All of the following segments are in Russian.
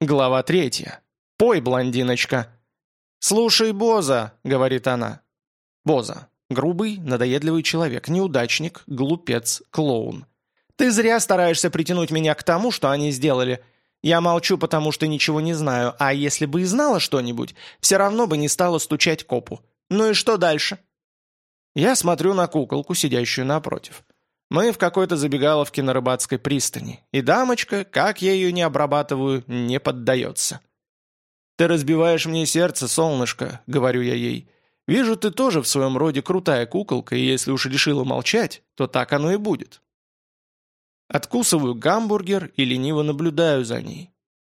Глава третья. «Пой, блондиночка!» «Слушай, Боза!» — говорит она. Боза. Грубый, надоедливый человек, неудачник, глупец, клоун. «Ты зря стараешься притянуть меня к тому, что они сделали. Я молчу, потому что ничего не знаю, а если бы и знала что-нибудь, все равно бы не стала стучать копу. Ну и что дальше?» Я смотрю на куколку, сидящую напротив. Мы в какой-то забегаловке на рыбацкой пристани, и дамочка, как я ее не обрабатываю, не поддается. «Ты разбиваешь мне сердце, солнышко», — говорю я ей. «Вижу, ты тоже в своем роде крутая куколка, и если уж решила молчать, то так оно и будет». Откусываю гамбургер и лениво наблюдаю за ней.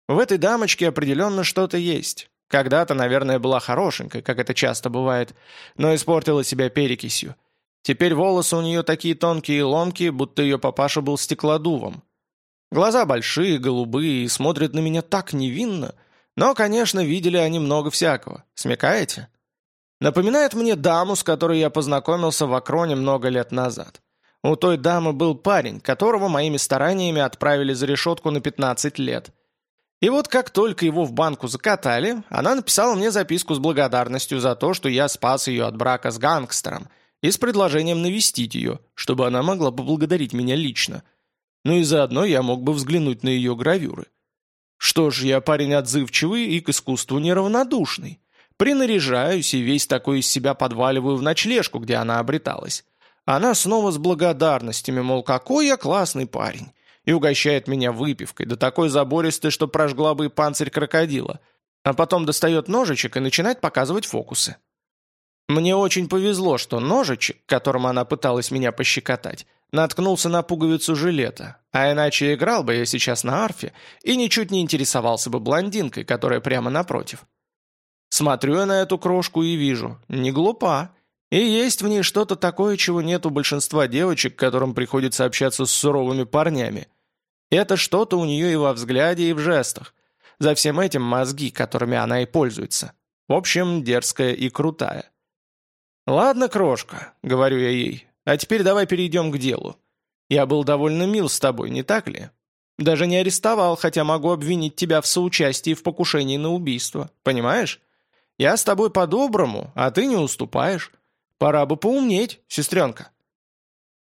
В этой дамочке определенно что-то есть. Когда-то, наверное, была хорошенькой, как это часто бывает, но испортила себя перекисью. Теперь волосы у нее такие тонкие и ломкие, будто ее папаша был стеклодувом. Глаза большие, голубые и смотрят на меня так невинно. Но, конечно, видели они много всякого. Смекаете? Напоминает мне даму, с которой я познакомился в Акроне много лет назад. У той дамы был парень, которого моими стараниями отправили за решетку на 15 лет. И вот как только его в банку закатали, она написала мне записку с благодарностью за то, что я спас ее от брака с гангстером – и с предложением навестить ее, чтобы она могла поблагодарить меня лично. Ну и заодно я мог бы взглянуть на ее гравюры. Что ж, я парень отзывчивый и к искусству неравнодушный. Принаряжаюсь и весь такой из себя подваливаю в ночлежку, где она обреталась. Она снова с благодарностями, мол, какой я классный парень, и угощает меня выпивкой, да такой забористой, что прожгла бы и панцирь крокодила. А потом достает ножичек и начинает показывать фокусы. Мне очень повезло, что ножичек, которым она пыталась меня пощекотать, наткнулся на пуговицу жилета, а иначе играл бы я сейчас на арфе и ничуть не интересовался бы блондинкой, которая прямо напротив. Смотрю я на эту крошку и вижу, не глупа, и есть в ней что-то такое, чего нет у большинства девочек, которым приходится общаться с суровыми парнями. Это что-то у нее и во взгляде, и в жестах. За всем этим мозги, которыми она и пользуется. В общем, дерзкая и крутая. «Ладно, крошка», — говорю я ей, — «а теперь давай перейдем к делу. Я был довольно мил с тобой, не так ли? Даже не арестовал, хотя могу обвинить тебя в соучастии в покушении на убийство. Понимаешь? Я с тобой по-доброму, а ты не уступаешь. Пора бы поумнеть, сестренка».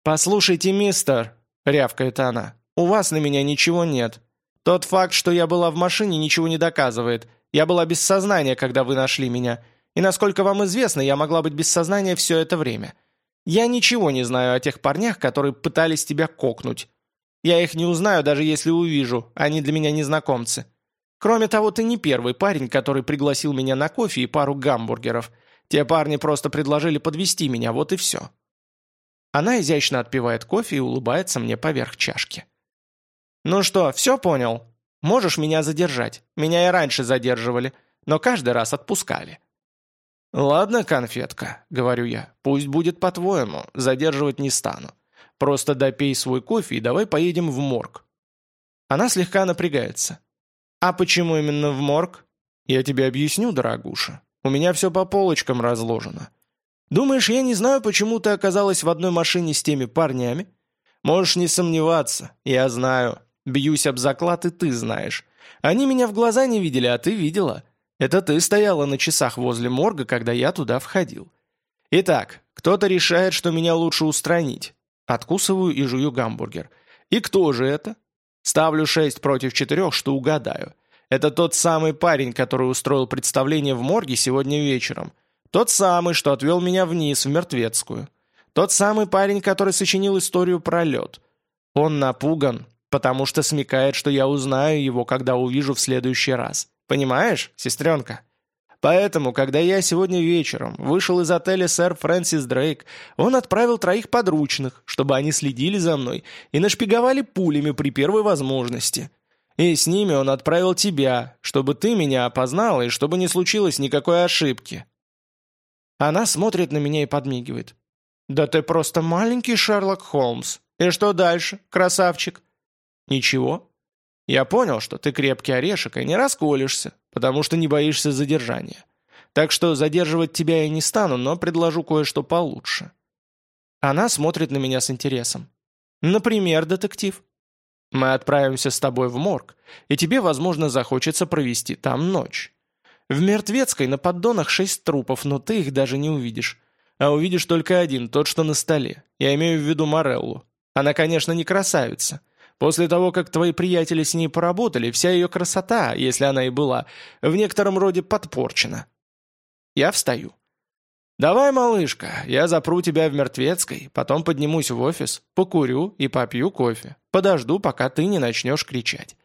«Послушайте, мистер», — рявкает она, — «у вас на меня ничего нет. Тот факт, что я была в машине, ничего не доказывает. Я была без сознания, когда вы нашли меня. И насколько вам известно, я могла быть без сознания все это время. Я ничего не знаю о тех парнях, которые пытались тебя кокнуть. Я их не узнаю, даже если увижу, они для меня незнакомцы. Кроме того, ты не первый парень, который пригласил меня на кофе и пару гамбургеров. Те парни просто предложили подвести меня, вот и все». Она изящно отпивает кофе и улыбается мне поверх чашки. «Ну что, все понял? Можешь меня задержать. Меня и раньше задерживали, но каждый раз отпускали. «Ладно, конфетка», — говорю я, — «пусть будет по-твоему, задерживать не стану. Просто допей свой кофе и давай поедем в морг». Она слегка напрягается. «А почему именно в морг?» «Я тебе объясню, дорогуша. У меня все по полочкам разложено. Думаешь, я не знаю, почему ты оказалась в одной машине с теми парнями? Можешь не сомневаться. Я знаю. Бьюсь об заклад, и ты знаешь. Они меня в глаза не видели, а ты видела. Это ты стояла на часах возле морга, когда я туда входил. Итак, кто-то решает, что меня лучше устранить. Откусываю и жую гамбургер. И кто же это? Ставлю шесть против четырех, что угадаю. Это тот самый парень, который устроил представление в морге сегодня вечером. Тот самый, что отвел меня вниз, в мертвецкую. Тот самый парень, который сочинил историю про лед. Он напуган, потому что смекает, что я узнаю его, когда увижу в следующий раз. Понимаешь, сестренка? Поэтому, когда я сегодня вечером вышел из отеля сэр Фрэнсис Дрейк, он отправил троих подручных, чтобы они следили за мной и нашпиговали пулями при первой возможности. И с ними он отправил тебя, чтобы ты меня опознала и чтобы не случилось никакой ошибки. Она смотрит на меня и подмигивает. «Да ты просто маленький Шерлок Холмс. И что дальше, красавчик?» «Ничего. Я понял, что ты крепкий орешек и не расколешься, потому что не боишься задержания. Так что задерживать тебя я не стану, но предложу кое-что получше». Она смотрит на меня с интересом. «Например, детектив?» Мы отправимся с тобой в морг, и тебе, возможно, захочется провести там ночь. В Мертвецкой на поддонах шесть трупов, но ты их даже не увидишь. А увидишь только один, тот, что на столе. Я имею в виду Мореллу. Она, конечно, не красавица. После того, как твои приятели с ней поработали, вся ее красота, если она и была, в некотором роде подпорчена. Я встаю. «Давай, малышка, я запру тебя в мертвецкой, потом поднимусь в офис, покурю и попью кофе. Подожду, пока ты не начнешь кричать.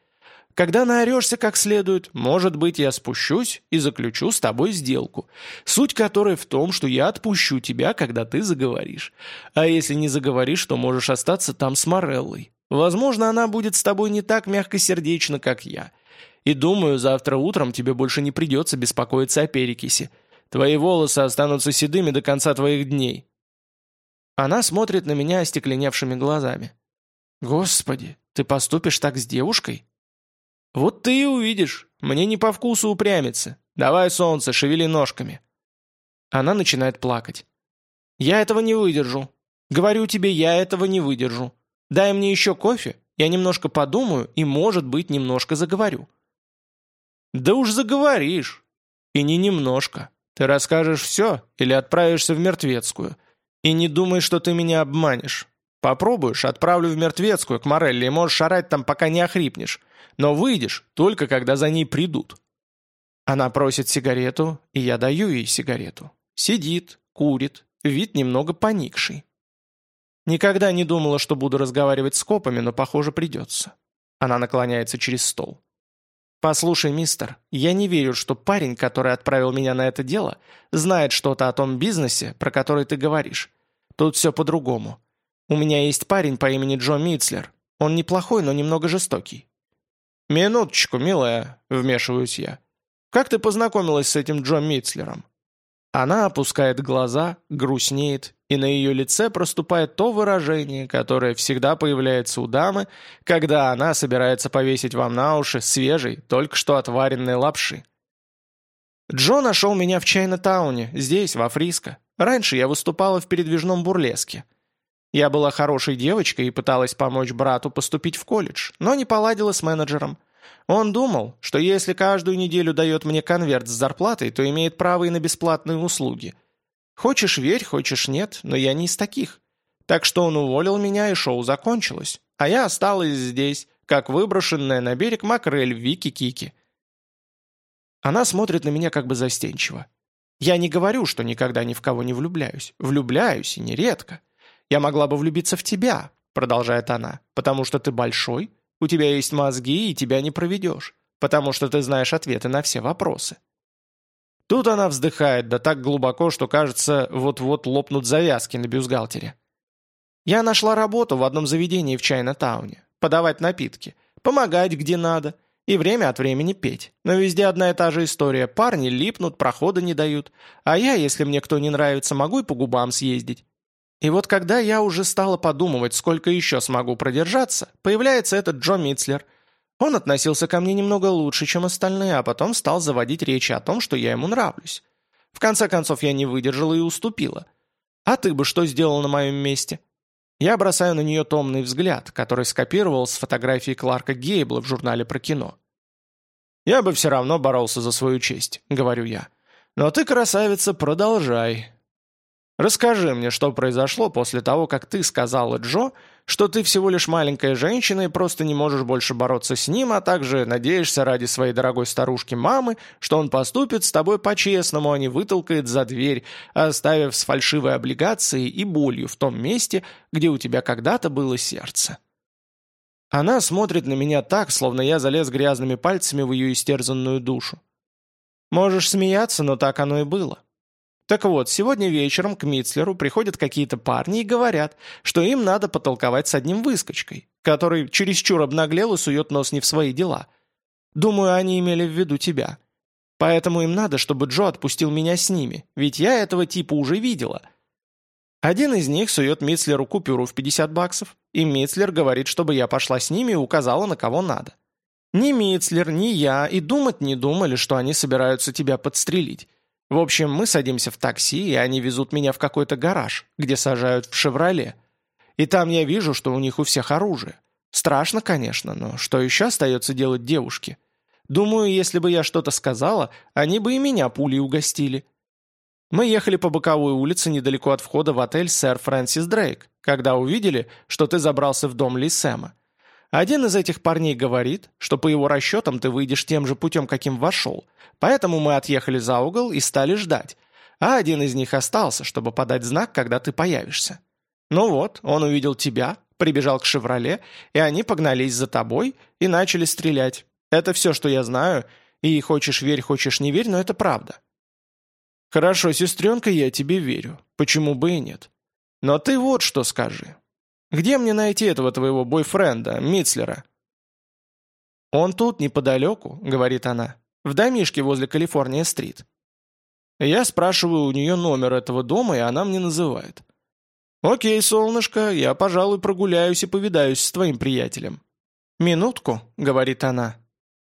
Когда наорешься как следует, может быть, я спущусь и заключу с тобой сделку, суть которой в том, что я отпущу тебя, когда ты заговоришь. А если не заговоришь, то можешь остаться там с Мореллой. Возможно, она будет с тобой не так мягкосердечна, как я. И думаю, завтра утром тебе больше не придется беспокоиться о перекиси. Твои волосы останутся седыми до конца твоих дней». Она смотрит на меня остекленевшими глазами. «Господи, ты поступишь так с девушкой?» «Вот ты и увидишь. Мне не по вкусу упрямиться. Давай, солнце, шевели ножками». Она начинает плакать. «Я этого не выдержу. Говорю тебе, я этого не выдержу. Дай мне еще кофе, я немножко подумаю и, может быть, немножко заговорю». «Да уж заговоришь. И не немножко. Ты расскажешь все или отправишься в мертвецкую. И не думай, что ты меня обманешь. Попробуешь, отправлю в мертвецкую к Морелли и можешь шарать там, пока не охрипнешь. Но выйдешь только, когда за ней придут. Она просит сигарету, и я даю ей сигарету. Сидит, курит, вид немного поникший. Никогда не думала, что буду разговаривать с копами, но, похоже, придется. Она наклоняется через стол. «Послушай, мистер, я не верю, что парень, который отправил меня на это дело, знает что-то о том бизнесе, про который ты говоришь. Тут все по-другому. У меня есть парень по имени Джо Митцлер. Он неплохой, но немного жестокий». «Минуточку, милая», — вмешиваюсь я. «Как ты познакомилась с этим Джо Митцлером?» Она опускает глаза, грустнеет, и на ее лице проступает то выражение, которое всегда появляется у дамы, когда она собирается повесить вам на уши свежей, только что отваренной лапши. Джо нашел меня в Чайна-тауне, здесь, во Фриско. Раньше я выступала в передвижном бурлеске. Я была хорошей девочкой и пыталась помочь брату поступить в колледж, но не поладила с менеджером. Он думал, что если каждую неделю дает мне конверт с зарплатой, то имеет право и на бесплатные услуги. Хочешь верь, хочешь нет, но я не из таких. Так что он уволил меня, и шоу закончилось. А я осталась здесь, как выброшенная на берег макрель Вики-Кики. Она смотрит на меня как бы застенчиво. Я не говорю, что никогда ни в кого не влюбляюсь. Влюбляюсь, и нередко. Я могла бы влюбиться в тебя, продолжает она, потому что ты большой, у тебя есть мозги, и тебя не проведешь, потому что ты знаешь ответы на все вопросы. Тут она вздыхает, да так глубоко, что кажется, вот-вот лопнут завязки на бюстгальтере. Я нашла работу в одном заведении в Чайна-тауне. Подавать напитки, помогать где надо и время от времени петь. Но везде одна и та же история. Парни липнут, прохода не дают. А я, если мне кто не нравится, могу и по губам съездить. И вот когда я уже стала подумывать, сколько еще смогу продержаться, появляется этот Джо Митцлер. Он относился ко мне немного лучше, чем остальные, а потом стал заводить речи о том, что я ему нравлюсь. В конце концов, я не выдержала и уступила. А ты бы что сделал на моем месте? Я бросаю на нее томный взгляд, который скопировал с фотографии Кларка Гейбла в журнале про кино. «Я бы все равно боролся за свою честь», — говорю я. «Но ты, красавица, продолжай. Расскажи мне, что произошло после того, как ты сказала Джо, что ты всего лишь маленькая женщина и просто не можешь больше бороться с ним, а также надеешься ради своей дорогой старушки-мамы, что он поступит с тобой по-честному, а не вытолкает за дверь, оставив с фальшивой облигацией и болью в том месте, где у тебя когда-то было сердце. Она смотрит на меня так, словно я залез грязными пальцами в ее истерзанную душу. Можешь смеяться, но так оно и было. Так вот, сегодня вечером к Митцлеру приходят какие-то парни и говорят, что им надо потолковать с одним выскочкой, который чересчур обнаглел и сует нос не в свои дела. Думаю, они имели в виду тебя. Поэтому им надо, чтобы Джо отпустил меня с ними, ведь я этого типа уже видела. Один из них сует Митцлеру купюру в 50 баксов, и Митцлер говорит, чтобы я пошла с ними и указала, на кого надо. Ни Митцлер, ни я и думать не думали, что они собираются тебя подстрелить. В общем, мы садимся в такси, и они везут меня в какой-то гараж, где сажают в «Шевроле». И там я вижу, что у них у всех оружие. Страшно, конечно, но что еще остается делать девушке? Думаю, если бы я что-то сказала, они бы и меня пулей угостили. Мы ехали по боковой улице недалеко от входа в отель «Сэр Фрэнсис Дрейк», когда увидели, что ты забрался в дом Ли Сэма. Один из этих парней говорит, что по его расчетам ты выйдешь тем же путем, каким вошел, поэтому мы отъехали за угол и стали ждать, а один из них остался, чтобы подать знак, когда ты появишься. Ну вот, он увидел тебя, прибежал к «Шевроле», и они погнались за тобой и начали стрелять. Это все, что я знаю, и хочешь верь, хочешь не верь, но это правда. «Хорошо, сестренка, я тебе верю. Почему бы и нет? Но ты вот что скажи. Где мне найти этого твоего бойфренда, Митцлера?» «Он тут, неподалеку», — говорит она, — «в домишке возле Калифорния-стрит». Я спрашиваю у нее номер этого дома, и она мне называет. «Окей, солнышко, я, пожалуй, прогуляюсь и повидаюсь с твоим приятелем». «Минутку», — говорит она.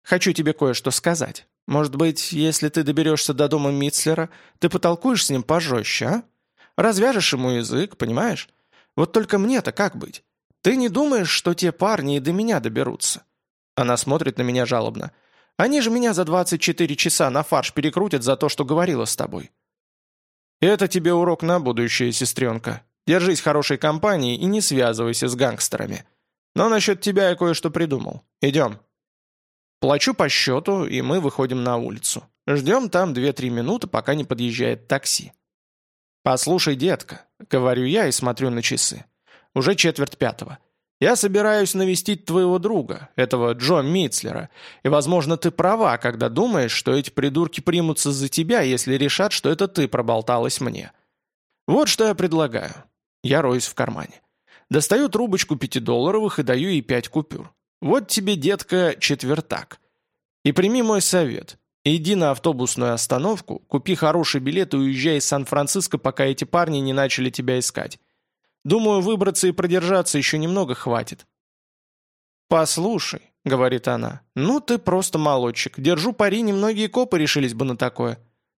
«Хочу тебе кое-что сказать». Может быть, если ты доберешься до дома Митцлера, ты потолкуешь с ним пожестче, а? Развяжешь ему язык, понимаешь? Вот только мне-то как быть? Ты не думаешь, что те парни и до меня доберутся?» Она смотрит на меня жалобно. «Они же меня за 24 часа на фарш перекрутят за то, что говорила с тобой». «Это тебе урок на будущее, сестренка. Держись хорошей компании и не связывайся с гангстерами. Но насчет тебя я кое-что придумал. Идем». Плачу по счету, и мы выходим на улицу. Ждем там 2-3 минуты, пока не подъезжает такси. «Послушай, детка», — говорю я и смотрю на часы. Уже четверть пятого. Я собираюсь навестить твоего друга, этого Джо Митцлера, и, возможно, ты права, когда думаешь, что эти придурки примутся за тебя, если решат, что это ты проболталась мне. Вот что я предлагаю. Я роюсь в кармане. Достаю трубочку пятидолларовых и даю ей пять купюр. Вот тебе, детка, четвертак. И прими мой совет. Иди на автобусную остановку, купи хороший билет и уезжай из Сан-Франциско, пока эти парни не начали тебя искать. Думаю, выбраться и продержаться еще немного хватит». «Послушай», — говорит она, — «ну ты просто молодчик. Держу пари, немногие копы решились бы на такое.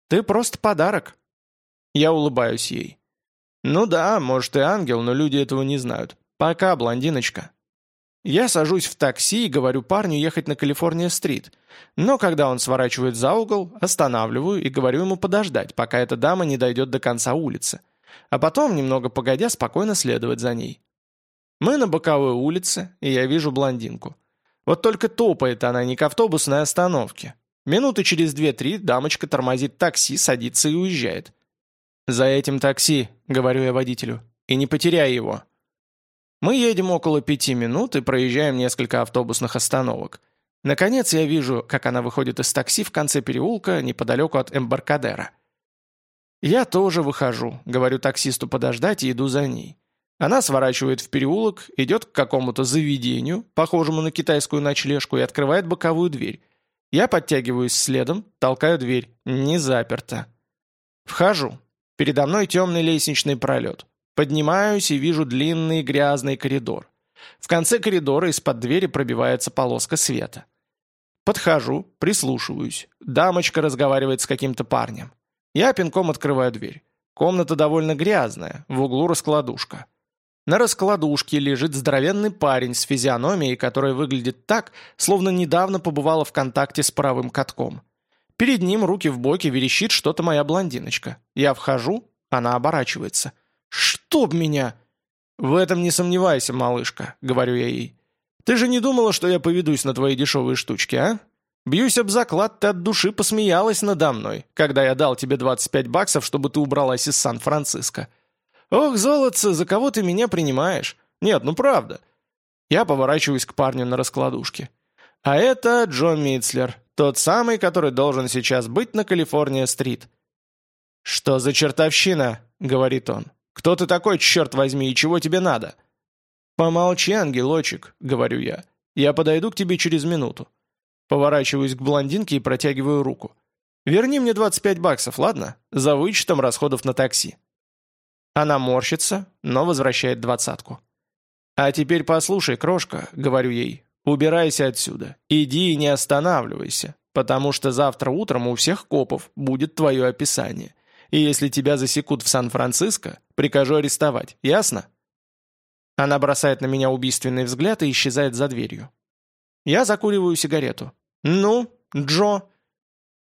Ты просто подарок». Я улыбаюсь ей. «Ну да, может и ангел, но люди этого не знают. Пока, блондиночка». Я сажусь в такси и говорю парню ехать на Калифорния-стрит. Но когда он сворачивает за угол, останавливаю и говорю ему подождать, пока эта дама не дойдет до конца улицы. А потом, немного погодя, спокойно следовать за ней. Мы на боковой улице, и я вижу блондинку. Вот только топает она не к автобусной остановке. Минуты через две-три дамочка тормозит такси, садится и уезжает. «За этим такси», — говорю я водителю, — «и не потеряй его». Мы едем около пяти минут и проезжаем несколько автобусных остановок. Наконец я вижу, как она выходит из такси в конце переулка, неподалеку от Эмбаркадера. Я тоже выхожу, говорю таксисту подождать и иду за ней. Она сворачивает в переулок, идет к какому-то заведению, похожему на китайскую ночлежку, и открывает боковую дверь. Я подтягиваюсь следом, толкаю дверь. Не заперто. Вхожу. Передо мной темный лестничный пролет. Поднимаюсь и вижу длинный грязный коридор. В конце коридора из-под двери пробивается полоска света. Подхожу, прислушиваюсь. Дамочка разговаривает с каким-то парнем. Я пинком открываю дверь. Комната довольно грязная, в углу раскладушка. На раскладушке лежит здоровенный парень с физиономией, которая выглядит так, словно недавно побывала в контакте с правым катком. Перед ним руки в боки верещит что-то моя блондиночка. Я вхожу, она оборачивается – «Чтоб меня!» «В этом не сомневайся, малышка», — говорю я ей. «Ты же не думала, что я поведусь на твои дешевые штучки, а? Бьюсь об заклад, ты от души посмеялась надо мной, когда я дал тебе 25 баксов, чтобы ты убралась из Сан-Франциско. Ох, золотце, за кого ты меня принимаешь? Нет, ну правда». Я поворачиваюсь к парню на раскладушке. А это Джон Митцлер, тот самый, который должен сейчас быть на Калифорния-стрит. «Что за чертовщина?» — говорит он. Кто ты такой, черт возьми, и чего тебе надо?» «Помолчи, ангелочек», — говорю я. «Я подойду к тебе через минуту». Поворачиваюсь к блондинке и протягиваю руку. «Верни мне 25 баксов, ладно? За вычетом расходов на такси». Она морщится, но возвращает двадцатку. «А теперь послушай, крошка», — говорю ей, — «убирайся отсюда. Иди и не останавливайся, потому что завтра утром у всех копов будет твое описание и если тебя засекут в Сан-Франциско, прикажу арестовать, ясно?» Она бросает на меня убийственный взгляд и исчезает за дверью. Я закуриваю сигарету. «Ну, Джо?»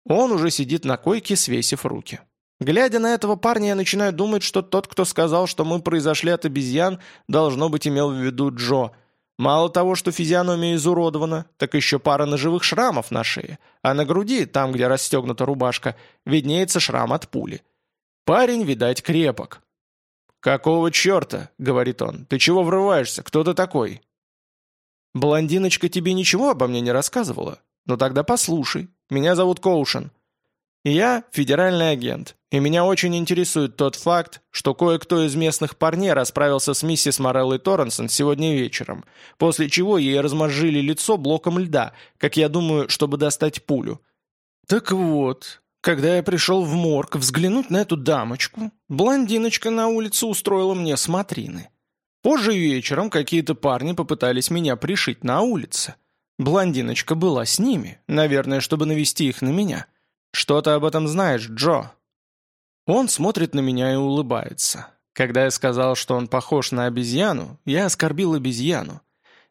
Он уже сидит на койке, свесив руки. Глядя на этого парня, я начинаю думать, что тот, кто сказал, что мы произошли от обезьян, должно быть имел в виду Джо. Мало того, что физиономия изуродована, так еще пара ножевых шрамов на шее, а на груди, там, где расстегнута рубашка, виднеется шрам от пули. Парень, видать, крепок. «Какого черта?» — говорит он. «Ты чего врываешься? Кто ты такой?» «Блондиночка тебе ничего обо мне не рассказывала? Ну тогда послушай. Меня зовут Коушен. Я федеральный агент, и меня очень интересует тот факт, что кое-кто из местных парней расправился с миссис Мореллой Торренсон сегодня вечером, после чего ей размозжили лицо блоком льда, как я думаю, чтобы достать пулю. Так вот, когда я пришел в морг взглянуть на эту дамочку, блондиночка на улице устроила мне смотрины. Позже вечером какие-то парни попытались меня пришить на улице. Блондиночка была с ними, наверное, чтобы навести их на меня. «Что ты об этом знаешь, Джо?» Он смотрит на меня и улыбается. Когда я сказал, что он похож на обезьяну, я оскорбил обезьяну.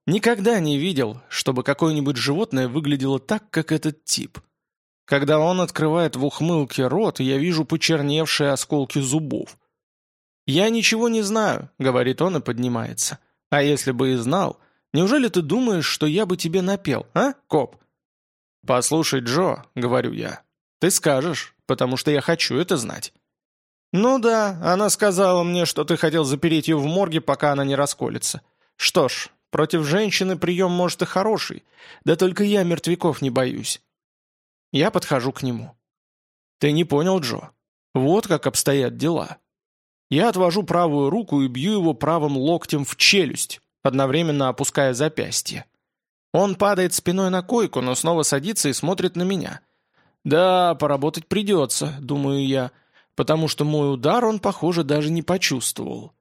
Никогда не видел, чтобы какое-нибудь животное выглядело так, как этот тип. Когда он открывает в ухмылке рот, я вижу почерневшие осколки зубов. «Я ничего не знаю», — говорит он и поднимается. «А если бы и знал, неужели ты думаешь, что я бы тебе напел, а, коп?» «Послушай, Джо», — говорю я, «Ты скажешь, потому что я хочу это знать». «Ну да, она сказала мне, что ты хотел запереть ее в морге, пока она не расколется. Что ж, против женщины прием может и хороший, да только я мертвяков не боюсь». Я подхожу к нему. «Ты не понял, Джо. Вот как обстоят дела». Я отвожу правую руку и бью его правым локтем в челюсть, одновременно опуская запястье. Он падает спиной на койку, но снова садится и смотрит на меня. «Да, поработать придется», — думаю я, потому что мой удар он, похоже, даже не почувствовал.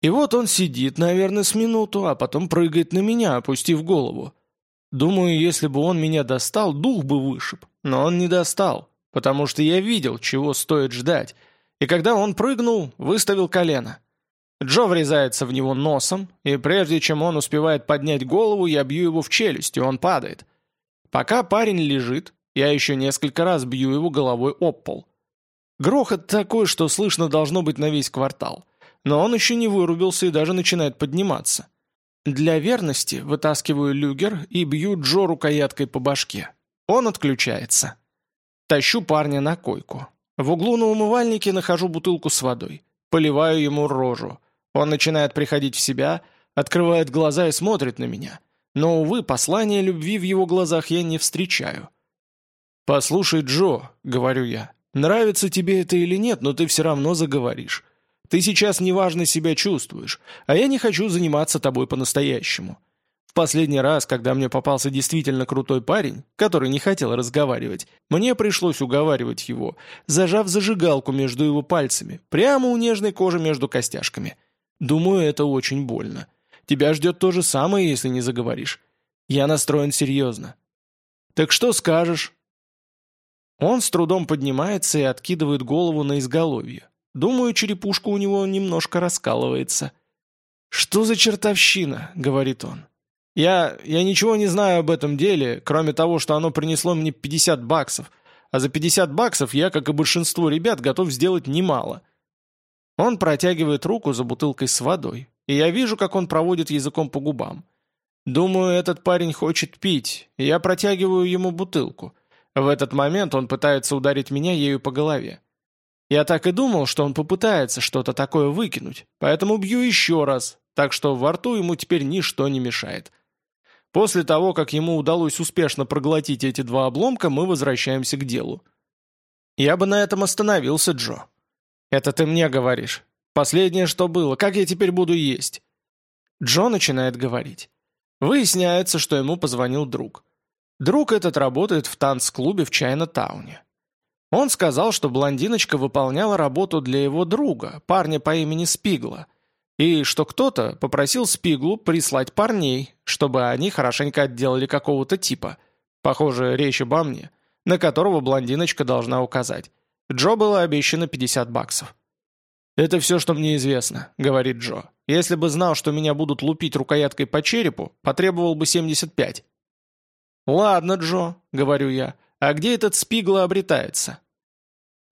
И вот он сидит, наверное, с минуту, а потом прыгает на меня, опустив голову. Думаю, если бы он меня достал, дух бы вышиб, но он не достал, потому что я видел, чего стоит ждать, и когда он прыгнул, выставил колено. Джо врезается в него носом, и прежде чем он успевает поднять голову, я бью его в челюсть, и он падает. Пока парень лежит, я еще несколько раз бью его головой об пол. Грохот такой, что слышно должно быть на весь квартал. Но он еще не вырубился и даже начинает подниматься. Для верности вытаскиваю люгер и бью Джо рукояткой по башке. Он отключается. Тащу парня на койку. В углу на умывальнике нахожу бутылку с водой. Поливаю ему рожу. Он начинает приходить в себя, открывает глаза и смотрит на меня. Но, увы, послания любви в его глазах я не встречаю. «Послушай, Джо», — говорю я, — «нравится тебе это или нет, но ты все равно заговоришь. Ты сейчас неважно себя чувствуешь, а я не хочу заниматься тобой по-настоящему. В последний раз, когда мне попался действительно крутой парень, который не хотел разговаривать, мне пришлось уговаривать его, зажав зажигалку между его пальцами, прямо у нежной кожи между костяшками. Думаю, это очень больно. Тебя ждет то же самое, если не заговоришь. Я настроен серьезно. Так что скажешь?» Он с трудом поднимается и откидывает голову на изголовье. Думаю, черепушка у него немножко раскалывается. «Что за чертовщина?» — говорит он. «Я... я ничего не знаю об этом деле, кроме того, что оно принесло мне 50 баксов, а за 50 баксов я, как и большинство ребят, готов сделать немало». Он протягивает руку за бутылкой с водой, и я вижу, как он проводит языком по губам. Думаю, этот парень хочет пить, и я протягиваю ему бутылку — в этот момент он пытается ударить меня ею по голове. Я так и думал, что он попытается что-то такое выкинуть, поэтому бью еще раз, так что во рту ему теперь ничто не мешает. После того, как ему удалось успешно проглотить эти два обломка, мы возвращаемся к делу. Я бы на этом остановился, Джо. Это ты мне говоришь. Последнее, что было, как я теперь буду есть? Джо начинает говорить. Выясняется, что ему позвонил друг. Друг этот работает в танцклубе в Чайна-тауне. Он сказал, что блондиночка выполняла работу для его друга, парня по имени Спигла, и что кто-то попросил Спиглу прислать парней, чтобы они хорошенько отделали какого-то типа, похоже, речь обо мне, на которого блондиночка должна указать. Джо было обещано 50 баксов. «Это все, что мне известно», — говорит Джо. Если бы знал, что меня будут лупить рукояткой по черепу, потребовал бы 75. «Ладно, Джо», — говорю я, — «а где этот Спигла обретается?»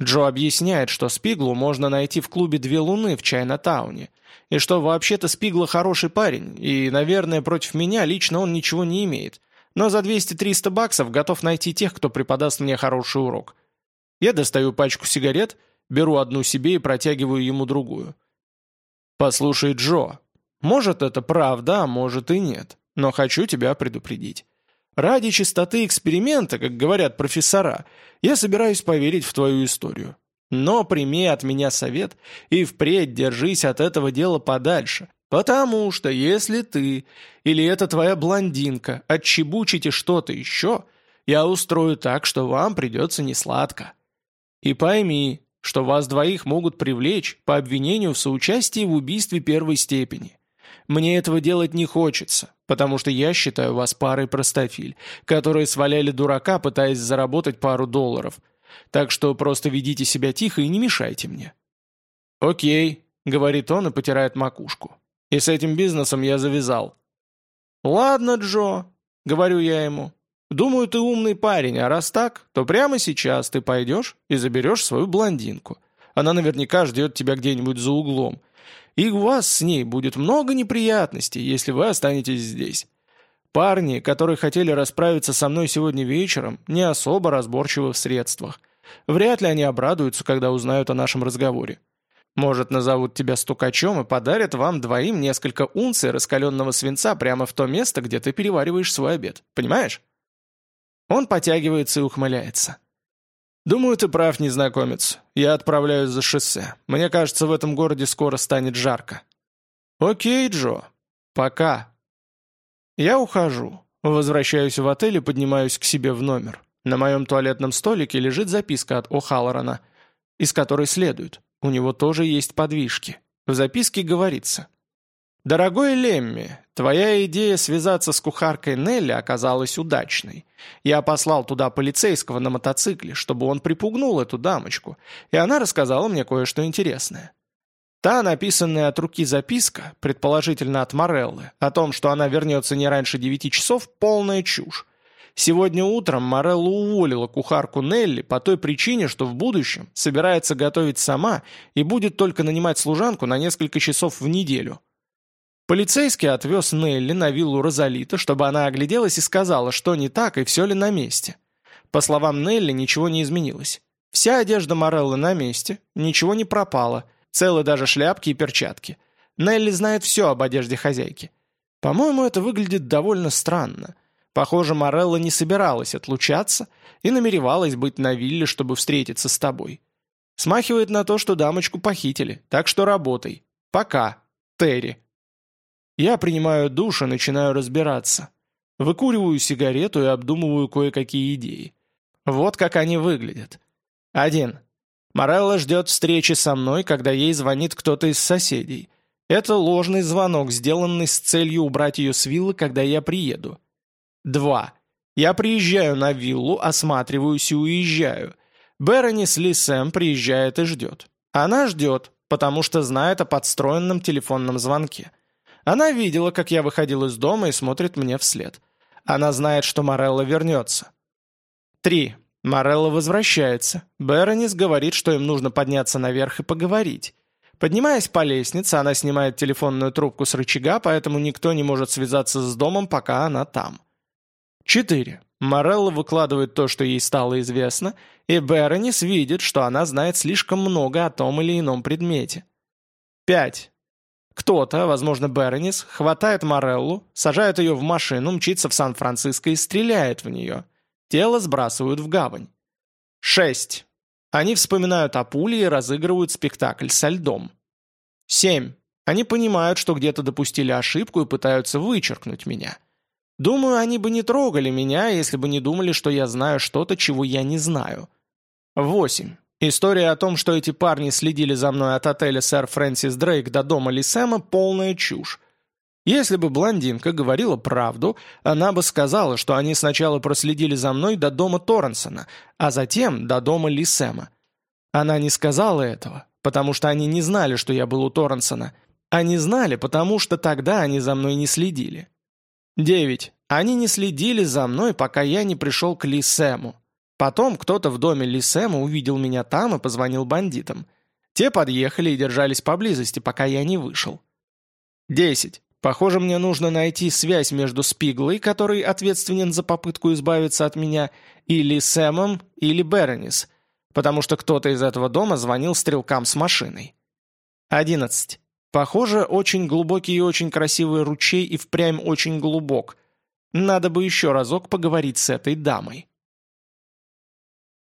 Джо объясняет, что Спиглу можно найти в клубе «Две луны» в Чайна-тауне, и что вообще-то Спигла хороший парень, и, наверное, против меня лично он ничего не имеет, но за 200-300 баксов готов найти тех, кто преподаст мне хороший урок. Я достаю пачку сигарет, беру одну себе и протягиваю ему другую. «Послушай, Джо, может это правда, а может и нет, но хочу тебя предупредить. Ради чистоты эксперимента, как говорят профессора, я собираюсь поверить в твою историю. Но прими от меня совет и впредь держись от этого дела подальше, потому что если ты или эта твоя блондинка отчебучите что-то еще, я устрою так, что вам придется несладко. И пойми, что вас двоих могут привлечь по обвинению в соучастии в убийстве первой степени. Мне этого делать не хочется, потому что я считаю вас парой простофиль, которые сваляли дурака, пытаясь заработать пару долларов. Так что просто ведите себя тихо и не мешайте мне». «Окей», — говорит он и потирает макушку. «И с этим бизнесом я завязал». «Ладно, Джо», — говорю я ему. «Думаю, ты умный парень, а раз так, то прямо сейчас ты пойдешь и заберешь свою блондинку. Она наверняка ждет тебя где-нибудь за углом. И у вас с ней будет много неприятностей, если вы останетесь здесь. Парни, которые хотели расправиться со мной сегодня вечером, не особо разборчивы в средствах. Вряд ли они обрадуются, когда узнают о нашем разговоре. Может, назовут тебя стукачом и подарят вам двоим несколько унций раскаленного свинца прямо в то место, где ты перевариваешь свой обед. Понимаешь? Он потягивается и ухмыляется. «Думаю, ты прав, незнакомец. Я отправляюсь за шоссе. Мне кажется, в этом городе скоро станет жарко». «Окей, Джо. Пока». Я ухожу. Возвращаюсь в отель и поднимаюсь к себе в номер. На моем туалетном столике лежит записка от О'Халлорана, из которой следует. У него тоже есть подвижки. В записке говорится – «Дорогой Лемми, твоя идея связаться с кухаркой Нелли оказалась удачной. Я послал туда полицейского на мотоцикле, чтобы он припугнул эту дамочку, и она рассказала мне кое-что интересное. Та написанная от руки записка, предположительно от Мореллы, о том, что она вернется не раньше девяти часов, полная чушь. Сегодня утром Морелла уволила кухарку Нелли по той причине, что в будущем собирается готовить сама и будет только нанимать служанку на несколько часов в неделю. Полицейский отвез Нелли на виллу Розалита, чтобы она огляделась и сказала, что не так и все ли на месте. По словам Нелли, ничего не изменилось. Вся одежда Мореллы на месте, ничего не пропало, целы даже шляпки и перчатки. Нелли знает все об одежде хозяйки. По-моему, это выглядит довольно странно. Похоже, Морелла не собиралась отлучаться и намеревалась быть на вилле, чтобы встретиться с тобой. Смахивает на то, что дамочку похитили, так что работай. Пока, Терри. Я принимаю душ и начинаю разбираться. Выкуриваю сигарету и обдумываю кое-какие идеи. Вот как они выглядят. Один. Морелла ждет встречи со мной, когда ей звонит кто-то из соседей. Это ложный звонок, сделанный с целью убрать ее с виллы, когда я приеду. Два. Я приезжаю на виллу, осматриваюсь и уезжаю. Беронис Ли Сэм приезжает и ждет. Она ждет, потому что знает о подстроенном телефонном звонке. Она видела, как я выходил из дома и смотрит мне вслед. Она знает, что Морелла вернется. 3. Морелла возвращается. Беронис говорит, что им нужно подняться наверх и поговорить. Поднимаясь по лестнице, она снимает телефонную трубку с рычага, поэтому никто не может связаться с домом, пока она там. 4. Морелла выкладывает то, что ей стало известно, и Беронис видит, что она знает слишком много о том или ином предмете. 5. Кто-то, возможно, Беронис, хватает Мореллу, сажает ее в машину, мчится в Сан-Франциско и стреляет в нее. Тело сбрасывают в гавань. 6. Они вспоминают о пуле и разыгрывают спектакль со льдом. 7. Они понимают, что где-то допустили ошибку и пытаются вычеркнуть меня. Думаю, они бы не трогали меня, если бы не думали, что я знаю что-то, чего я не знаю. 8. История о том, что эти парни следили за мной от отеля «Сэр Фрэнсис Дрейк» до дома Лисема, полная чушь. Если бы блондинка говорила правду, она бы сказала, что они сначала проследили за мной до дома Торренсона, а затем до дома Лисема. Она не сказала этого, потому что они не знали, что я был у Торренсона. Они знали, потому что тогда они за мной не следили. 9. Они не следили за мной, пока я не пришел к Ли Сэму. Потом кто-то в доме Ли Сэма увидел меня там и позвонил бандитам. Те подъехали и держались поблизости, пока я не вышел. 10. Похоже, мне нужно найти связь между Спиглой, который ответственен за попытку избавиться от меня, или Сэмом, или Беронис, потому что кто-то из этого дома звонил стрелкам с машиной. 11. Похоже, очень глубокий и очень красивый ручей и впрямь очень глубок. Надо бы еще разок поговорить с этой дамой.